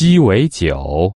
鸡尾酒。